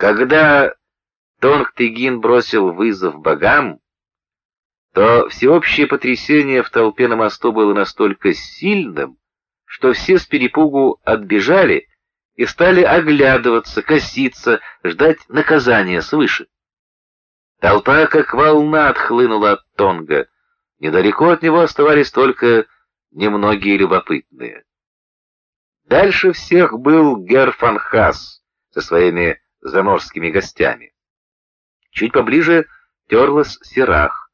Когда Тонг-Тыгин бросил вызов богам, то всеобщее потрясение в толпе на мосту было настолько сильным, что все с перепугу отбежали и стали оглядываться, коситься, ждать наказания свыше. Толпа, как волна, отхлынула от Тонга. Недалеко от него оставались только немногие любопытные. Дальше всех был Герфанхас со своими заморскими гостями. Чуть поближе терлась Сирах.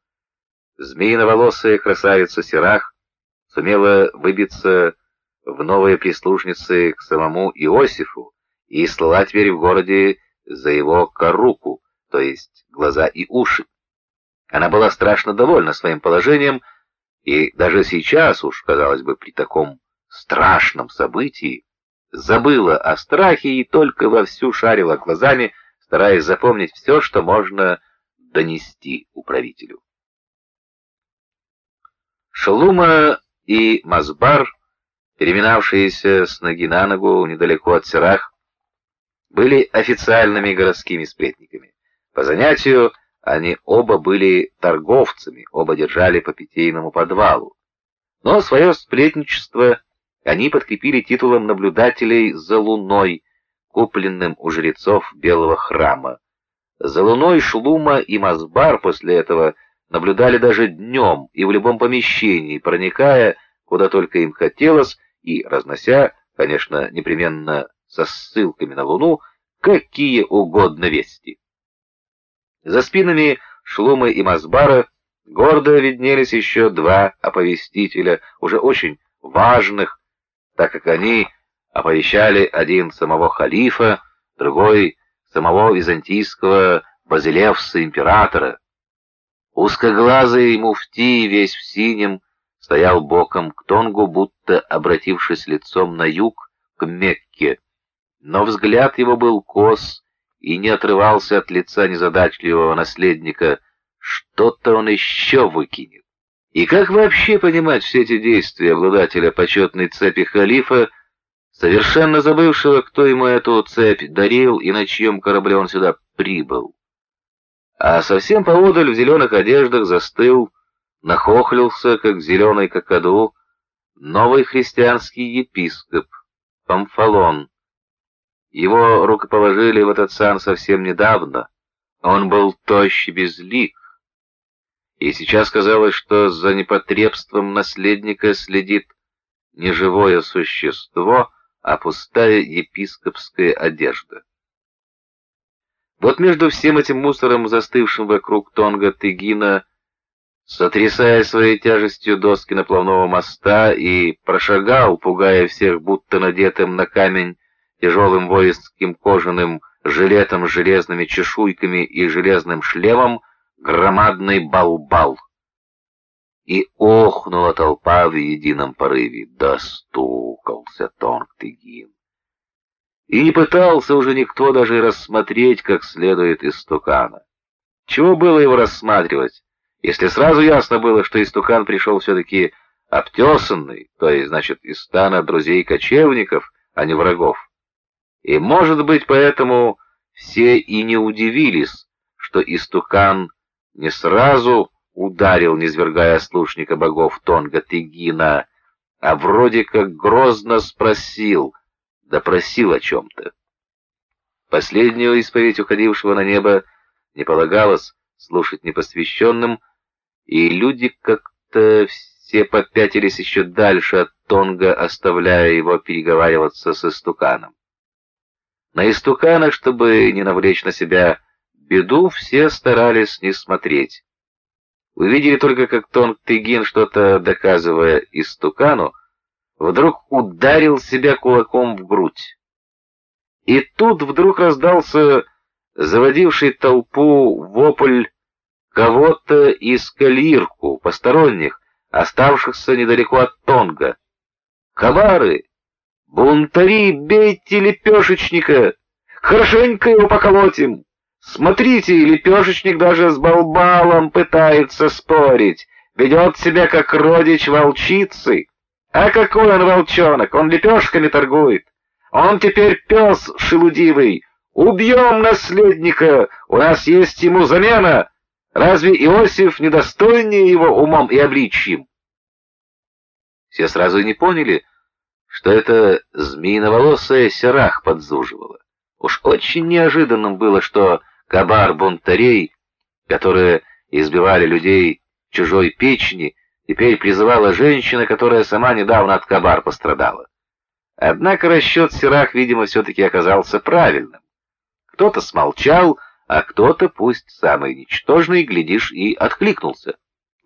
Змеиноволосая красавица Сирах сумела выбиться в новые прислужницы к самому Иосифу и слала теперь в городе за его коруку, то есть глаза и уши. Она была страшно довольна своим положением, и даже сейчас уж, казалось бы, при таком страшном событии, забыла о страхе и только вовсю шарила глазами, стараясь запомнить все, что можно донести управителю. Шалума и Мазбар, переминавшиеся с ноги на ногу недалеко от Сирах, были официальными городскими сплетниками. По занятию они оба были торговцами, оба держали по питейному подвалу. Но свое сплетничество они подкрепили титулом наблюдателей за луной, купленным у жрецов Белого храма. За луной Шлума и Мазбар после этого наблюдали даже днем и в любом помещении, проникая, куда только им хотелось, и разнося, конечно, непременно со ссылками на луну, какие угодно вести. За спинами Шлумы и Мазбара гордо виднелись еще два оповестителя, уже очень важных, так как они оповещали один самого халифа, другой самого византийского базилевса императора. Узкоглазый муфти, весь в синем, стоял боком к Тонгу, будто обратившись лицом на юг, к Мекке, но взгляд его был кос и не отрывался от лица незадачливого наследника, что-то он еще выкинет. И как вообще понимать все эти действия обладателя почетной цепи халифа, совершенно забывшего, кто ему эту цепь дарил и на чьем корабле он сюда прибыл? А совсем поодаль в зеленых одеждах застыл, нахохлился, как зеленый кокоду, новый христианский епископ, Памфалон. Его рукоположили в этот сан совсем недавно. Он был тощ и безлик, и сейчас казалось, что за непотребством наследника следит не живое существо, а пустая епископская одежда. Вот между всем этим мусором, застывшим вокруг Тонга Тыгина, сотрясая своей тяжестью доски наплавного моста, и прошагал, пугая всех, будто надетым на камень тяжелым воинским кожаным жилетом с железными чешуйками и железным шлемом, громадный балбал. И охнула толпа в едином порыве. Достукался Тонг-Тыгин. И не пытался уже никто даже рассмотреть как следует истукана. Чего было его рассматривать, если сразу ясно было, что истукан пришел все-таки обтесанный, то есть, значит, из стана друзей-кочевников, а не врагов. И, может быть, поэтому все и не удивились, что истукан не сразу ударил, низвергая слушника богов Тонга Тыгина, а вроде как грозно спросил, да просил о чем-то. Последнюю исповедь уходившего на небо не полагалось слушать непосвященным, и люди как-то все попятились еще дальше от Тонга, оставляя его переговариваться с истуканом. На истуканах, чтобы не навлечь на себя беду все старались не смотреть. Увидели только, как Тонг Тыгин, что-то доказывая истукану, вдруг ударил себя кулаком в грудь. И тут вдруг раздался заводивший толпу вопль кого-то из калирку, посторонних, оставшихся недалеко от Тонга. «Комары! Бунтари, бейте лепешечника! Хорошенько его поколотим!» Смотрите, лепешечник даже с балбалом пытается спорить, ведет себя как родич волчицы. А какой он волчонок, он лепешками торгует. Он теперь пес шелудивый, Убьем наследника! У нас есть ему замена! Разве Иосиф недостойнее его умом и обличьем? Все сразу и не поняли, что это змеиноволосая серах подзуживала. Уж очень неожиданным было, что кабар бунтарей, которые избивали людей чужой печени, теперь призывала женщина, которая сама недавно от кабар пострадала. Однако расчет Сирах, видимо, все-таки оказался правильным. Кто-то смолчал, а кто-то, пусть самый ничтожный, глядишь, и откликнулся.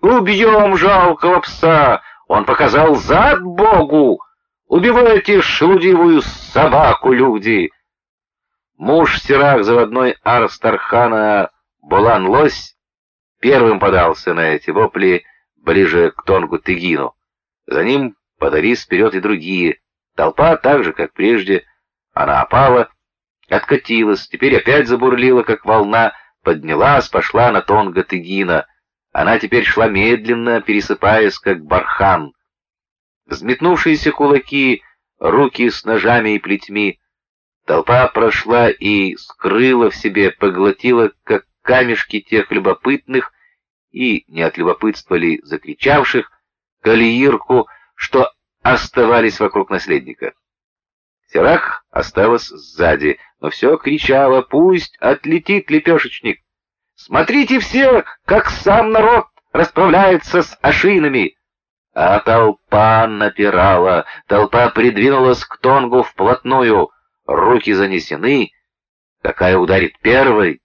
«Убьем жалкого пса! Он показал зад Богу! Убивайте шлудивую собаку, люди!» Муж Сирах, заводной Арстархана Болан-Лось, первым подался на эти вопли ближе к Тонгу-Тыгину. За ним подались вперед и другие. Толпа, так же, как прежде, она опала, откатилась, теперь опять забурлила, как волна, поднялась, пошла на Тонга-Тыгина. Она теперь шла медленно, пересыпаясь, как бархан. Взметнувшиеся кулаки, руки с ножами и плетьми. Толпа прошла и скрыла в себе, поглотила, как камешки тех любопытных, и, не от любопытства ли закричавших, калиирку, что оставались вокруг наследника. Серах осталась сзади, но все кричала «Пусть отлетит лепешечник!» «Смотрите все, как сам народ расправляется с ашинами!» А толпа напирала, толпа придвинулась к Тонгу вплотную, руки занесены. Какая ударит первой,